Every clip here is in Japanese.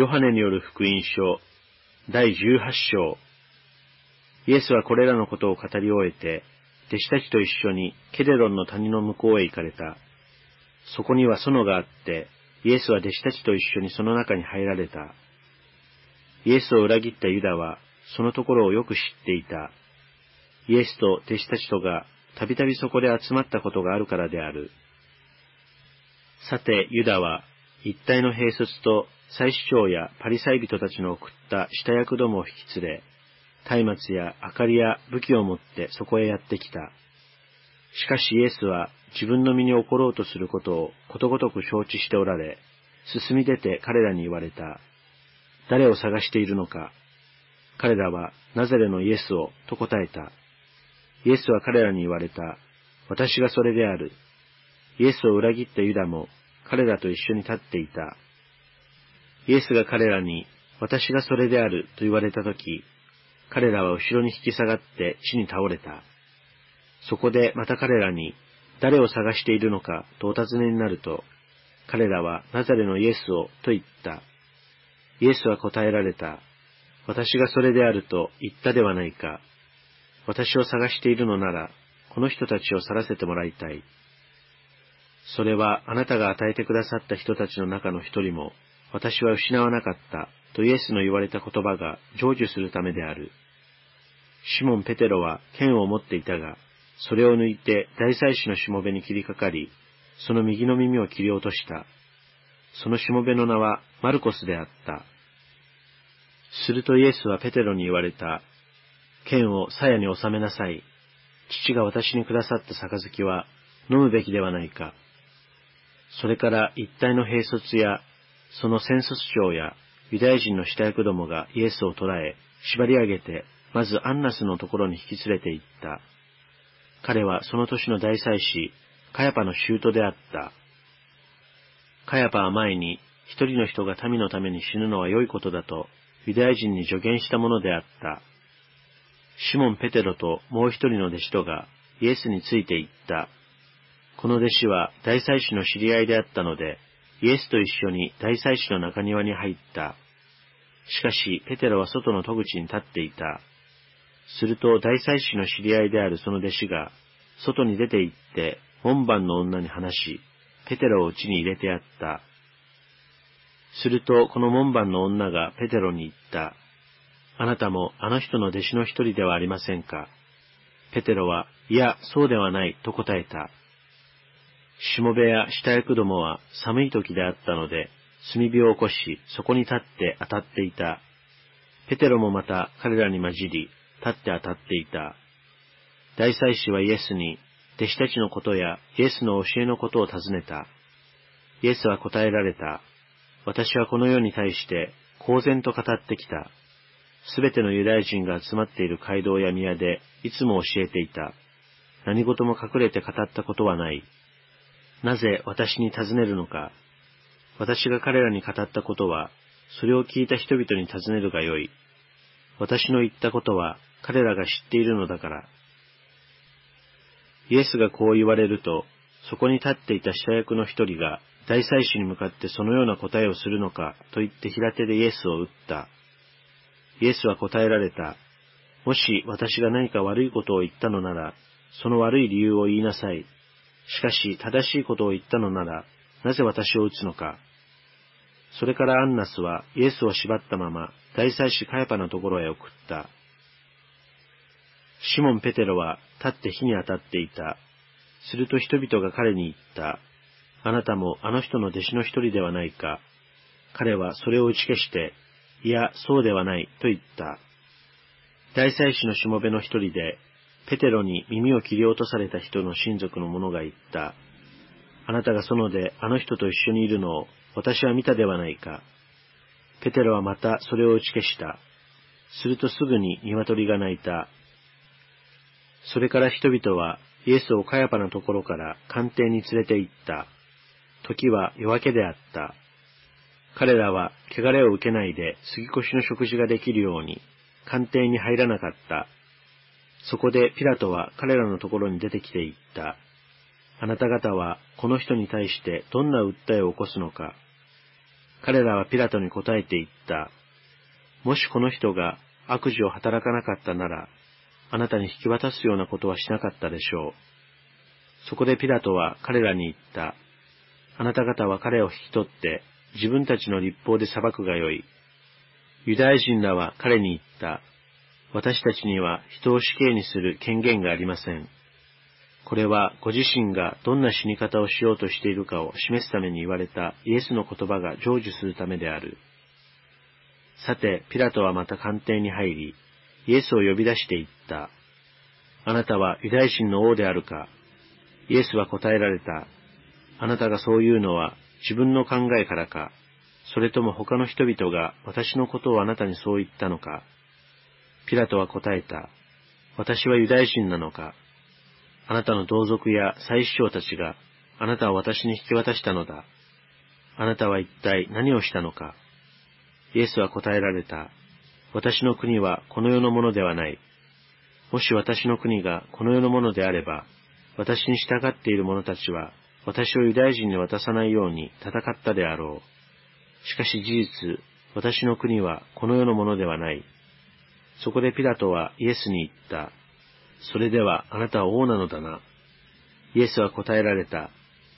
ヨハネによる福音書、第18章。イエスはこれらのことを語り終えて、弟子たちと一緒にケレロンの谷の向こうへ行かれた。そこには園があって、イエスは弟子たちと一緒にその中に入られた。イエスを裏切ったユダは、そのところをよく知っていた。イエスと弟子たちとがたびたびそこで集まったことがあるからである。さて、ユダは、一体の兵卒と祭司長やパリサイ人たちの送った下役どもを引き連れ、松明や明かりや武器を持ってそこへやってきた。しかしイエスは自分の身に起ころうとすることをことごとく承知しておられ、進み出て彼らに言われた。誰を探しているのか彼らはナザレのイエスをと答えた。イエスは彼らに言われた。私がそれである。イエスを裏切ったユダも彼らと一緒に立っていた。イエスが彼らに、私がそれであると言われたとき、彼らは後ろに引き下がって地に倒れた。そこでまた彼らに、誰を探しているのかとお尋ねになると、彼らはナザレのイエスをと言った。イエスは答えられた。私がそれであると言ったではないか。私を探しているのなら、この人たちを去らせてもらいたい。それはあなたが与えてくださった人たちの中の一人も、私は失わなかったとイエスの言われた言葉が成就するためである。シモン・ペテロは剣を持っていたが、それを抜いて大祭司のしもべに切りかかり、その右の耳を切り落とした。そのしもべの名はマルコスであった。するとイエスはペテロに言われた。剣を鞘に収めなさい。父が私にくださった杯は飲むべきではないか。それから一体の兵卒や、その戦卒長やユダヤ人の下役どもがイエスを捕らえ、縛り上げて、まずアンナスのところに引き連れて行った。彼はその年の大祭司、カヤパの舅であった。カヤパは前に、一人の人が民のために死ぬのは良いことだと、ユダヤ人に助言したものであった。シモン・ペテロともう一人の弟子とがイエスについて行った。この弟子は大祭司の知り合いであったので、イエスと一緒に大祭司の中庭に入った。しかし、ペテロは外の戸口に立っていた。すると大祭司の知り合いであるその弟子が、外に出て行って、門番の女に話し、ペテロを家に入れてやった。すると、この門番の女がペテロに言った。あなたもあの人の弟子の一人ではありませんか？ペテロは、いや、そうではない、と答えた。しもべや下役どもは寒い時であったので、炭火を起こし、そこに立って当たっていた。ペテロもまた彼らに混じり、立って当たっていた。大祭司はイエスに、弟子たちのことやイエスの教えのことを尋ねた。イエスは答えられた。私はこの世に対して公然と語ってきた。すべてのユダヤ人が集まっている街道や宮でいつも教えていた。何事も隠れて語ったことはない。なぜ私に尋ねるのか。私が彼らに語ったことは、それを聞いた人々に尋ねるがよい。私の言ったことは彼らが知っているのだから。イエスがこう言われると、そこに立っていた下役の一人が大祭司に向かってそのような答えをするのかと言って平手でイエスを撃った。イエスは答えられた。もし私が何か悪いことを言ったのなら、その悪い理由を言いなさい。しかし正しいことを言ったのなら、なぜ私を撃つのか。それからアンナスはイエスを縛ったまま大祭司カヤパのところへ送った。シモン・ペテロは立って火に当たっていた。すると人々が彼に言った。あなたもあの人の弟子の一人ではないか。彼はそれを打ち消して、いや、そうではない、と言った。大祭司のしもべの一人で、ペテロに耳を切り落とされた人の親族の者が言った。あなたが園であの人と一緒にいるのを私は見たではないか。ペテロはまたそれを打ち消した。するとすぐに鶏が鳴いた。それから人々はイエスをカヤパのところから官邸に連れて行った。時は夜明けであった。彼らは汚れを受けないで杉越しの食事ができるように官邸に入らなかった。そこでピラトは彼らのところに出てきて言った。あなた方はこの人に対してどんな訴えを起こすのか。彼らはピラトに答えて言った。もしこの人が悪事を働かなかったなら、あなたに引き渡すようなことはしなかったでしょう。そこでピラトは彼らに言った。あなた方は彼を引き取って自分たちの立法で裁くがよい。ユダヤ人らは彼に言った。私たちには人を死刑にする権限がありません。これはご自身がどんな死に方をしようとしているかを示すために言われたイエスの言葉が成就するためである。さて、ピラトはまた官邸に入り、イエスを呼び出して言った。あなたはユダヤ人の王であるかイエスは答えられた。あなたがそう言うのは自分の考えからか、それとも他の人々が私のことをあなたにそう言ったのか。ピラトは答えた。私はユダヤ人なのか。あなたの同族や祭司長たちがあなたを私に引き渡したのだ。あなたは一体何をしたのか。イエスは答えられた。私の国はこの世のものではない。もし私の国がこの世のものであれば、私に従っている者たちは私をユダヤ人に渡さないように戦ったであろう。しかし事実、私の国はこの世のものではない。そこでピラトはイエスに言った。それではあなたは王なのだな。イエスは答えられた。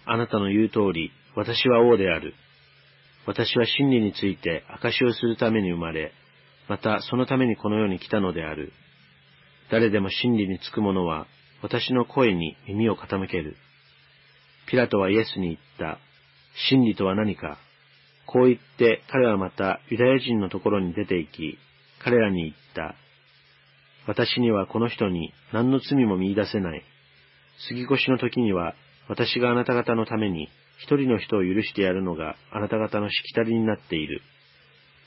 あなたの言う通り、私は王である。私は真理について証をするために生まれ、またそのためにこの世に来たのである。誰でも真理につく者は、私の声に耳を傾ける。ピラトはイエスに言った。真理とは何かこう言って彼はまたユダヤ人のところに出て行き、彼らに言った。私にはこの人に何の罪も見出せない。杉越しの時には私があなた方のために一人の人を許してやるのがあなた方のしきたりになっている。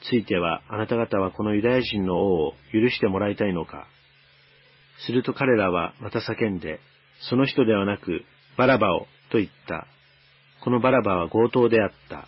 ついてはあなた方はこのユダヤ人の王を許してもらいたいのか。すると彼らはまた叫んで、その人ではなくバラバをと言った。このバラバは強盗であった。